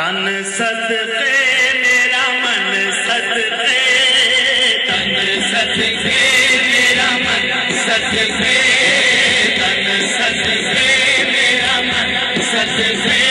तन सदके मेरा मन सदके तन सदके मेरा मन सदके तन सदके मेरा मन सदके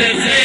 City.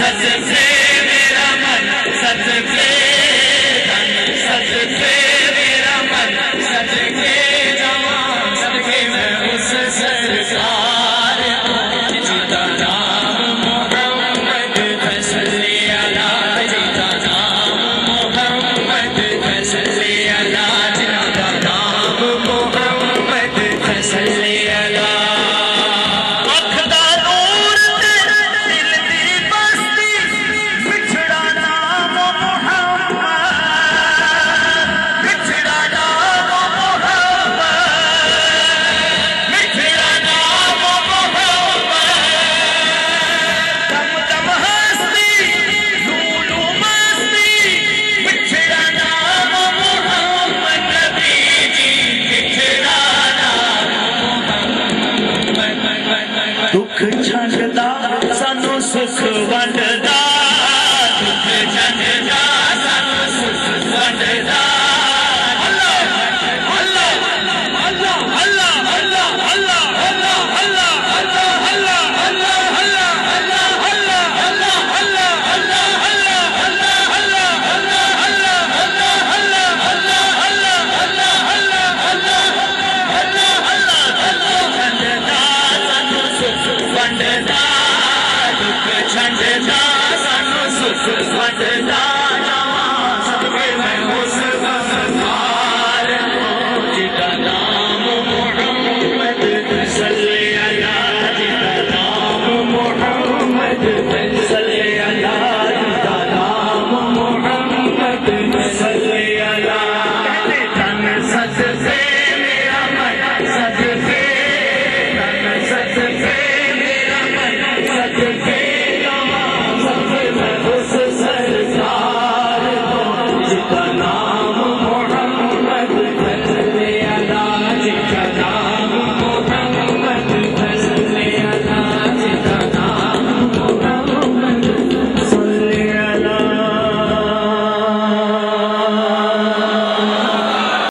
سچ سے میرا من سچ سے سچ سے 都可以尝试着 ਵੰਡਦਾ ਦੁੱਖ ਛੰਡਦਾ ਸਾਨੂੰ ਸੁਖ ਵੰਡਦਾ